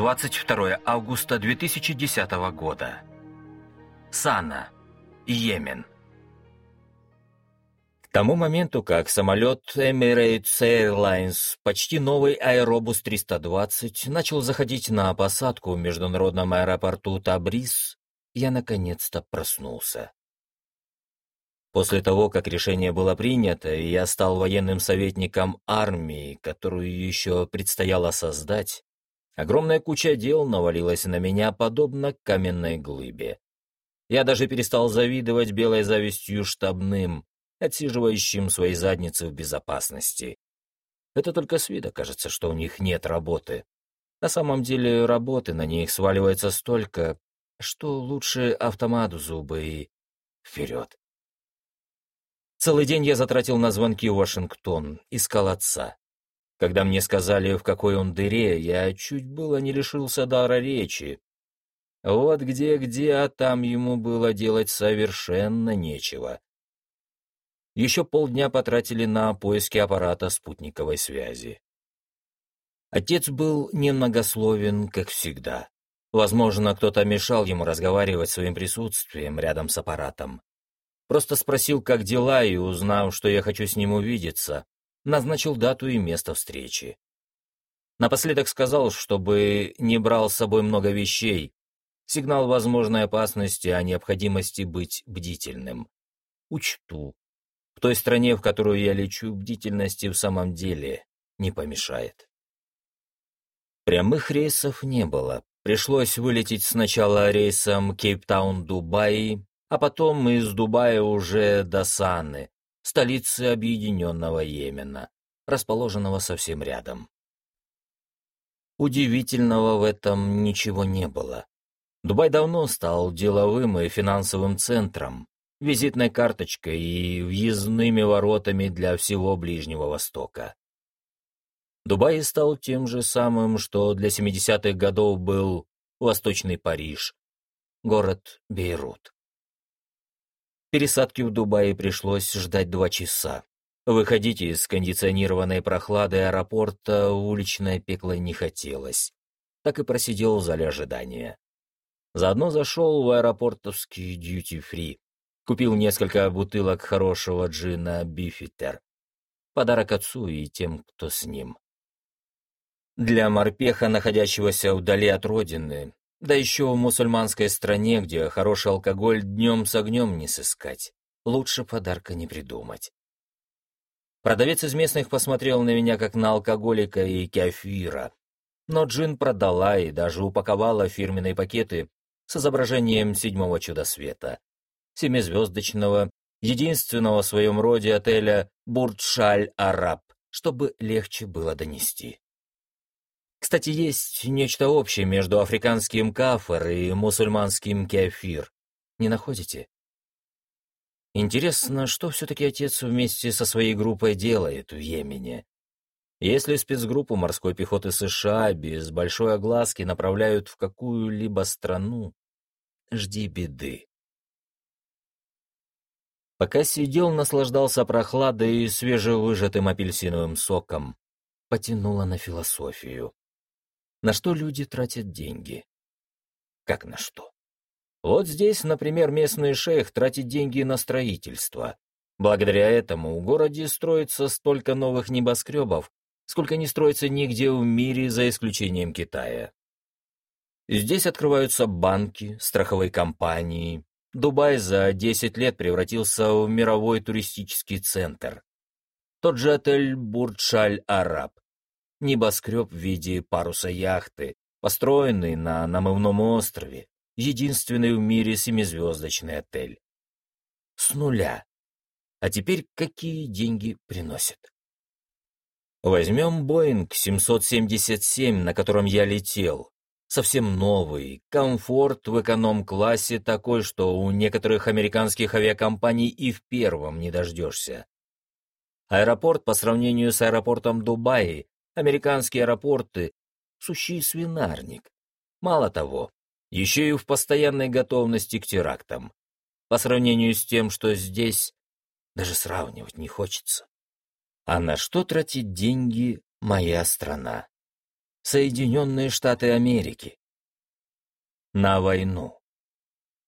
22 августа 2010 года. Сана, Йемен. К тому моменту, как самолет Emirates Airlines, почти новый Аэробус 320, начал заходить на посадку в международном аэропорту Табрис, я наконец-то проснулся. После того, как решение было принято, и я стал военным советником армии, которую еще предстояло создать, огромная куча дел навалилась на меня, подобно каменной глыбе. Я даже перестал завидовать белой завистью штабным, отсиживающим свои задницы в безопасности. Это только с вида кажется, что у них нет работы. На самом деле работы на них сваливается столько, что лучше автомат в зубы и вперед. Целый день я затратил на звонки в Вашингтон, искал отца. Когда мне сказали, в какой он дыре, я чуть было не лишился дара речи. Вот где-где, а там ему было делать совершенно нечего. Еще полдня потратили на поиски аппарата спутниковой связи. Отец был немногословен, как всегда. Возможно, кто-то мешал ему разговаривать своим присутствием рядом с аппаратом. Просто спросил, как дела, и, узнав, что я хочу с ним увидеться, назначил дату и место встречи. Напоследок сказал, чтобы не брал с собой много вещей, сигнал возможной опасности и необходимости быть бдительным. Учту. В той стране, в которую я лечу, бдительности в самом деле не помешает. Прямых рейсов не было. Пришлось вылететь сначала рейсом Кейптаун-Дубай, а потом из Дубая уже до Саны, столицы объединенного Йемена, расположенного совсем рядом. Удивительного в этом ничего не было. Дубай давно стал деловым и финансовым центром, визитной карточкой и въездными воротами для всего Ближнего Востока. Дубай стал тем же самым, что для 70-х годов был Восточный Париж, город Бейрут. Пересадки в Дубае пришлось ждать два часа. Выходить из кондиционированной прохлады аэропорта в уличное пекло не хотелось. Так и просидел в зале ожидания. Заодно зашел в аэропортовский дьюти-фри. Купил несколько бутылок хорошего джина «Бифитер». Подарок отцу и тем, кто с ним. Для морпеха, находящегося вдали от родины, да еще в мусульманской стране, где хороший алкоголь днем с огнем не сыскать. Лучше подарка не придумать. Продавец из местных посмотрел на меня как на алкоголика и кефира. Но джин продала и даже упаковала фирменные пакеты с изображением седьмого чуда света. Семизвездочного, единственного в своем роде отеля Бурдшаль-Араб, чтобы легче было донести. Кстати, есть нечто общее между африканским кафар и мусульманским кефир. Не находите? Интересно, что все-таки отец вместе со своей группой делает в Йемене? Если спецгруппу морской пехоты США без большой огласки направляют в какую-либо страну, жди беды. Пока сидел, наслаждался прохладой и свежевыжатым апельсиновым соком, потянуло на философию. На что люди тратят деньги? Как на что? Вот здесь, например, местный шейх тратит деньги на строительство. Благодаря этому в городе строится столько новых небоскребов, сколько не строится нигде в мире, за исключением Китая. Здесь открываются банки, страховые компании. Дубай за 10 лет превратился в мировой туристический центр. Тот же отель Бурдшаль-Араб Небоскреб в виде паруса яхты, построенный на намывном острове, единственный в мире семизвездочный отель. С нуля. А теперь какие деньги приносит? Возьмем Боинг 777, на котором я летел. Совсем новый, комфорт в эконом-классе такой, что у некоторых американских авиакомпаний и в первом не дождешься. Аэропорт по сравнению с аэропортом Дубаи Американские аэропорты — сущий свинарник. Мало того, еще и в постоянной готовности к терактам. По сравнению с тем, что здесь, даже сравнивать не хочется. А на что тратить деньги моя страна? Соединенные Штаты Америки. На войну.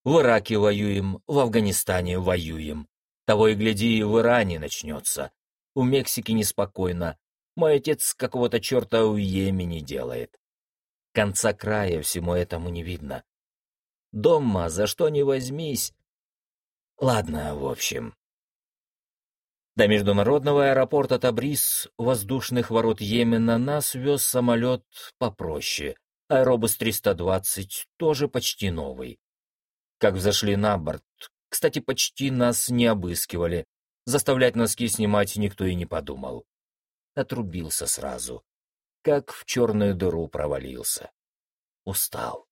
В Ираке воюем, в Афганистане воюем. Того и гляди, и в Иране начнется. У Мексики неспокойно. Мой отец какого-то черта у Йемени делает. Конца края всему этому не видно. Дома за что ни возьмись. Ладно, в общем. До международного аэропорта Табрис, воздушных ворот Йемена, нас вез самолет попроще. Аэробус-320, тоже почти новый. Как взошли на борт, кстати, почти нас не обыскивали. Заставлять носки снимать никто и не подумал. Отрубился сразу. Как в черную дыру провалился. Устал.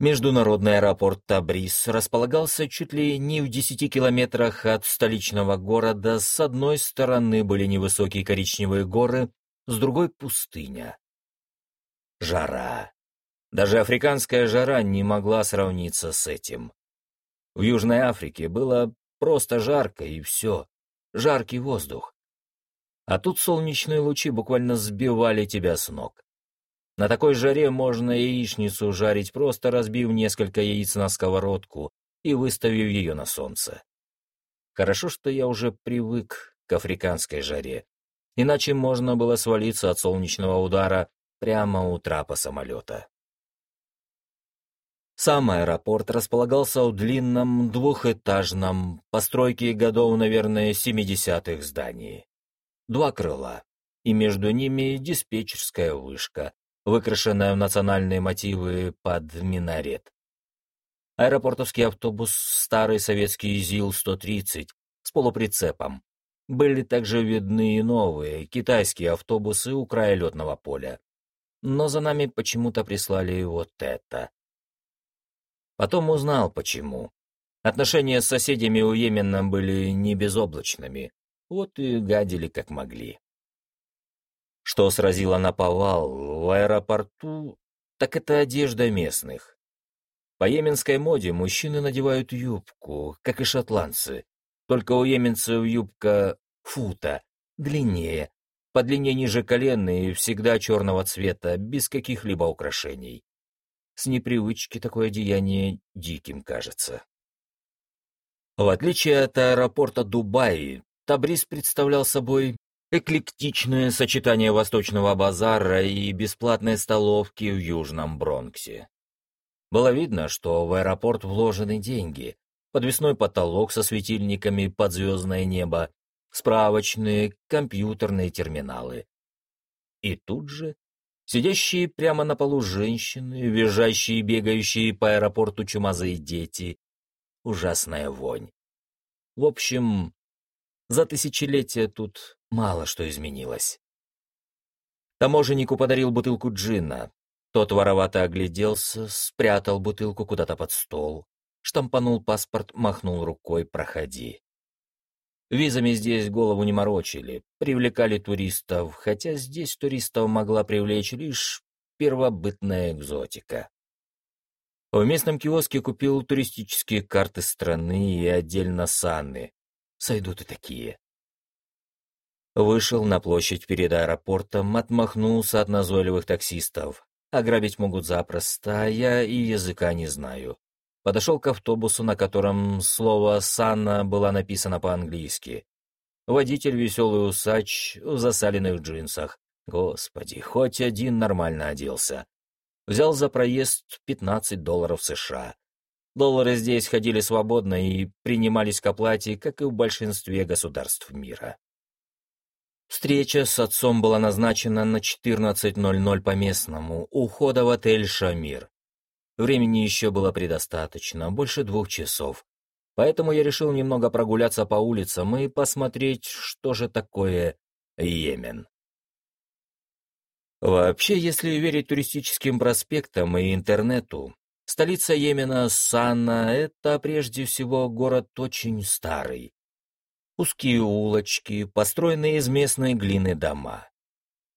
Международный аэропорт Табрис располагался чуть ли не в десяти километрах от столичного города. С одной стороны были невысокие коричневые горы, с другой — пустыня. Жара. Даже африканская жара не могла сравниться с этим. В Южной Африке было просто жарко и все. Жаркий воздух. А тут солнечные лучи буквально сбивали тебя с ног. На такой жаре можно яичницу жарить, просто разбив несколько яиц на сковородку и выставив ее на солнце. Хорошо, что я уже привык к африканской жаре, иначе можно было свалиться от солнечного удара прямо у трапа самолета. Сам аэропорт располагался в длинном двухэтажном, постройке годов, наверное, 70-х здании. Два крыла, и между ними диспетчерская вышка, выкрашенная в национальные мотивы под минарет. Аэропортовский автобус, старый советский ЗИЛ-130 с полуприцепом. Были также видны и новые, китайские автобусы у края летного поля. Но за нами почему-то прислали вот это. Потом узнал, почему. Отношения с соседями у Йемена были не безоблачными, вот и гадили как могли. Что сразило на повал в аэропорту, так это одежда местных. По йеменской моде мужчины надевают юбку, как и шотландцы. Только у йеменцев юбка фута, длиннее, по длине ниже колена и всегда черного цвета, без каких-либо украшений. С непривычки такое одеяние диким кажется. В отличие от аэропорта Дубаи, Табрис представлял собой эклектичное сочетание восточного базара и бесплатной столовки в Южном Бронксе. Было видно, что в аэропорт вложены деньги, подвесной потолок со светильниками под звездное небо, справочные, компьютерные терминалы. И тут же сидящие прямо на полу женщины, визжащие бегающие по аэропорту чумазые дети, ужасная вонь. В общем, за тысячелетия тут мало что изменилось. Таможеннику подарил бутылку джина. Тот воровато огляделся, спрятал бутылку куда-то под стол, штампанул паспорт, махнул рукой «проходи». Визами здесь голову не морочили, привлекали туристов, хотя здесь туристов могла привлечь лишь первобытная экзотика. В местном киоске купил туристические карты страны и отдельно саны, Сойдут и такие. Вышел на площадь перед аэропортом, отмахнулся от назойливых таксистов. Ограбить могут запросто, а я и языка не знаю. Подошел к автобусу, на котором слово «Санна» было написано по-английски. Водитель веселый усач в засаленных джинсах. Господи, хоть один нормально оделся. Взял за проезд 15 долларов США. Доллары здесь ходили свободно и принимались к оплате, как и в большинстве государств мира. Встреча с отцом была назначена на 14.00 по местному, у входа в отель «Шамир». Времени еще было предостаточно, больше двух часов. Поэтому я решил немного прогуляться по улицам и посмотреть, что же такое Йемен. Вообще, если верить туристическим проспектам и интернету, Столица Йемена, Санна, это прежде всего город очень старый. Узкие улочки, построенные из местной глины дома.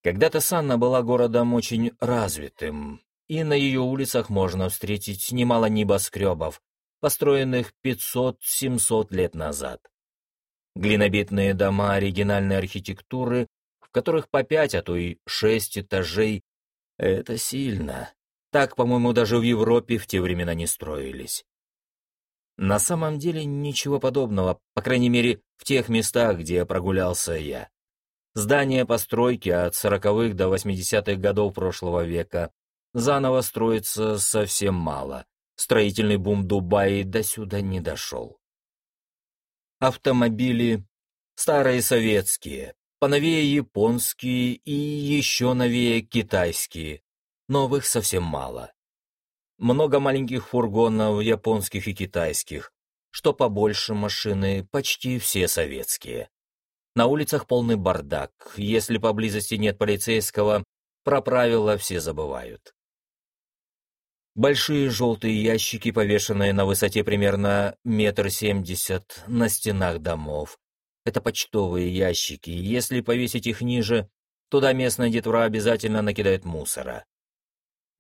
Когда-то Санна была городом очень развитым, и на ее улицах можно встретить немало небоскребов, построенных 500-700 лет назад. Глинобитные дома оригинальной архитектуры которых по пять, а то и шесть этажей. Это сильно. Так, по-моему, даже в Европе в те времена не строились. На самом деле ничего подобного, по крайней мере, в тех местах, где прогулялся я. Здания постройки от сороковых до восьмидесятых годов прошлого века. Заново строится совсем мало. Строительный бум Дубая до сюда не дошел. Автомобили старые советские, поновее японские и еще новее китайские. Новых совсем мало. Много маленьких фургонов, японских и китайских. Что побольше машины, почти все советские. На улицах полный бардак. Если поблизости нет полицейского, про правила все забывают. Большие желтые ящики, повешенные на высоте примерно метр семьдесят на стенах домов. Это почтовые ящики. Если повесить их ниже, туда местная детвора обязательно накидает мусора.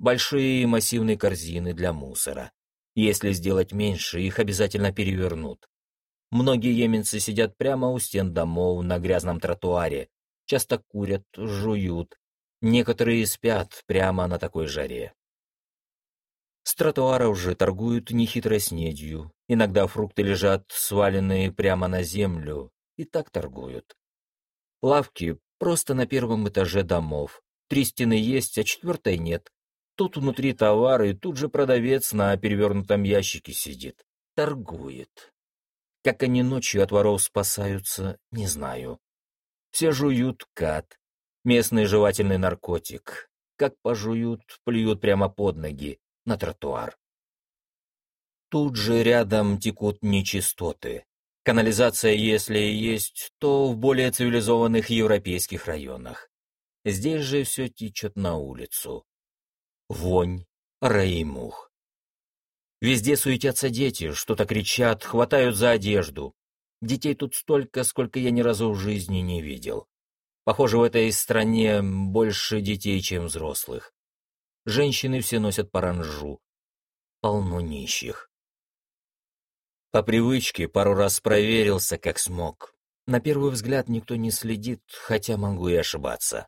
Большие массивные корзины для мусора. Если сделать меньше, их обязательно перевернут. Многие йеменцы сидят прямо у стен домов на грязном тротуаре, часто курят, жуют. Некоторые спят прямо на такой жаре. С тротуара уже торгуют нехитрой снедью. Иногда фрукты лежат сваленные прямо на землю, и так торгуют. Лавки просто на первом этаже домов. Три стены есть, а четвертой нет. Тут внутри товары, тут же продавец на перевернутом ящике сидит. Торгует. Как они ночью от воров спасаются, не знаю. Все жуют кат, местный жевательный наркотик. Как пожуют, плюют прямо под ноги, на тротуар. Тут же рядом текут нечистоты. Канализация, если и есть, то в более цивилизованных европейских районах. Здесь же все течет на улицу. Вонь, рай мух. Везде суетятся дети, что-то кричат, хватают за одежду. Детей тут столько, сколько я ни разу в жизни не видел. Похоже, в этой стране больше детей, чем взрослых. Женщины все носят паранжу. Полно нищих. По привычке пару раз проверился, как смог. На первый взгляд никто не следит, хотя могу и ошибаться.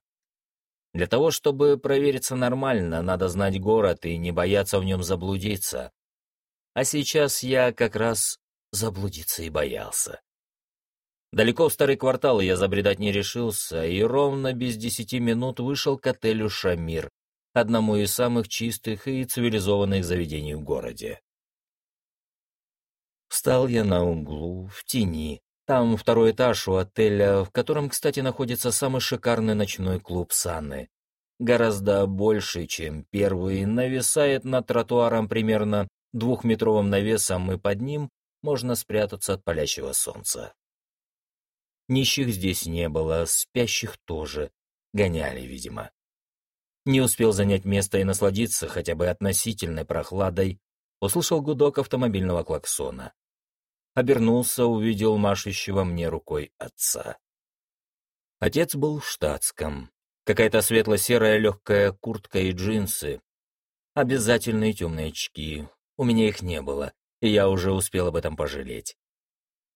Для того, чтобы провериться нормально, надо знать город и не бояться в нем заблудиться. А сейчас я как раз заблудиться и боялся. Далеко в старый квартал я забредать не решился, и ровно без десяти минут вышел к отелю «Шамир», одному из самых чистых и цивилизованных заведений в городе. Встал я на углу, в тени. Там второй этаж у отеля, в котором, кстати, находится самый шикарный ночной клуб Санны. Гораздо больше, чем первый, нависает над тротуаром примерно двухметровым навесом, и под ним можно спрятаться от палящего солнца. Нищих здесь не было, спящих тоже. Гоняли, видимо. Не успел занять место и насладиться хотя бы относительной прохладой, услышал гудок автомобильного клаксона. Обернулся, увидел машущего мне рукой отца. Отец был в штатском. Какая-то светло-серая легкая куртка и джинсы. Обязательные темные очки. У меня их не было, и я уже успел об этом пожалеть.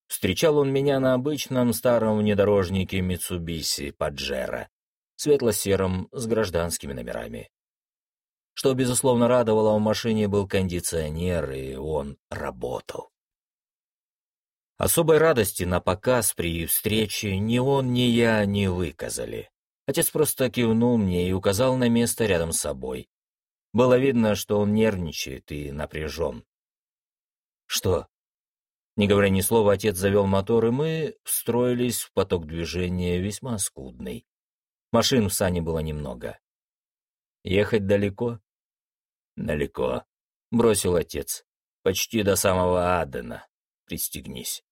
Встречал он меня на обычном старом внедорожнике Митсубиси Паджеро светло-сером с гражданскими номерами. Что, безусловно, радовало, в машине был кондиционер, и он работал. Особой радости на показ при встрече ни он, ни я не выказали. Отец просто кивнул мне и указал на место рядом с собой. Было видно, что он нервничает и напряжен. «Что?» Не говоря ни слова, отец завел мотор, и мы встроились в поток движения весьма скудный. Машин в сане было немного. «Ехать далеко?» «Далеко», — бросил отец. «Почти до самого Адена. Пристегнись».